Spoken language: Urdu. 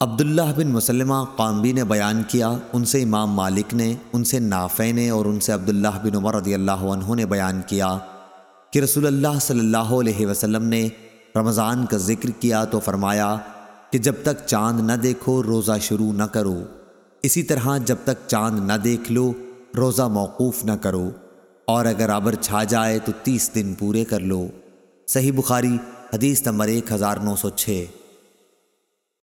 عبداللہ بن مسلمہ قامبی نے بیان کیا، ان سے امام مالک نے، ان سے نافع نے اور ان سے عبداللہ بن عمر رضی اللہ عنہ نے بیان کیا کہ رسول اللہ صلی اللہ علیہ وسلم نے رمضان کا ذکر کیا تو فرمایا کہ جب تک چاند نہ دیکھو روزہ شروع نہ کرو۔ اسی طرح جب تک چاند نہ دیکھ لو، روزہ موقوف نہ کرو۔ اور اگر آبر چھا جائے تو تیس دن پورے کر لو۔ صحیح بخاری، حدیث نمبر ایک ہزار نو سو چھ۔